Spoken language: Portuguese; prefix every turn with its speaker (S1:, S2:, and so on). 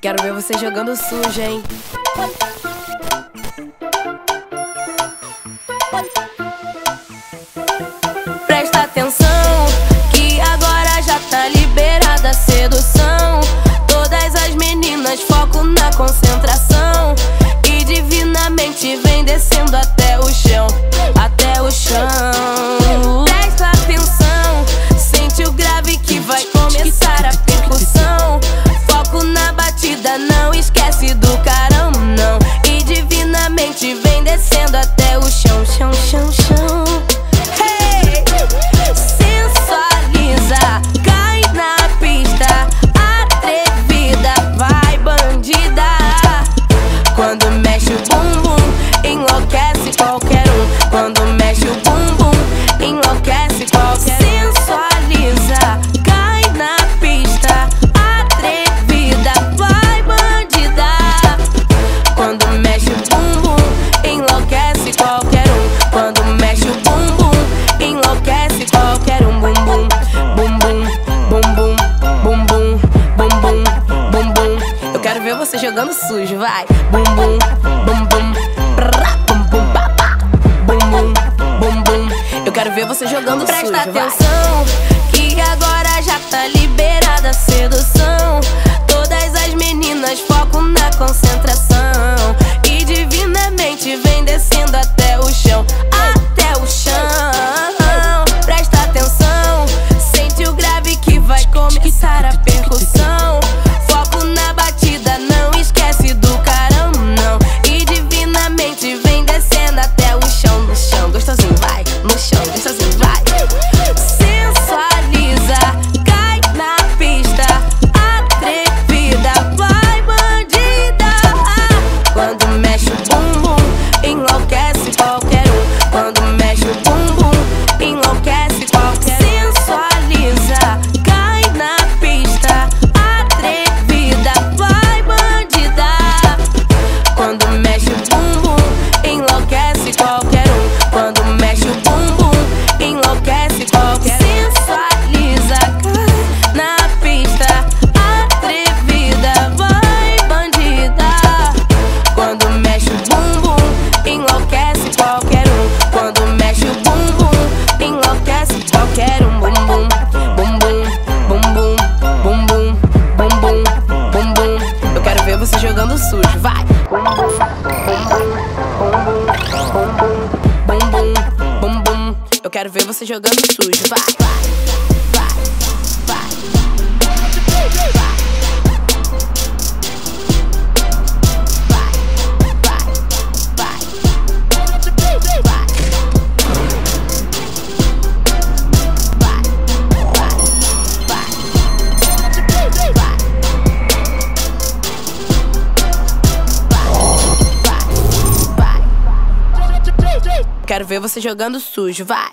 S1: Quero ver você jogando sujo, hein? Presta atenção, que agora já tá liberada a sedução. Todas as meninas foco na concentração. jogando sujo, vai. Bum bum, bum bum, prá, bum bum, papá. Bum bum, bum bum. Eu quero ver você jogando
S2: Presta
S1: sujo. Presta
S2: atenção, vai. que agora já tá liberada a sedução. Don't. Eu quero ver você jogando sujo. Vai, vai, vai, vai. Quero ver você jogando sujo, vai!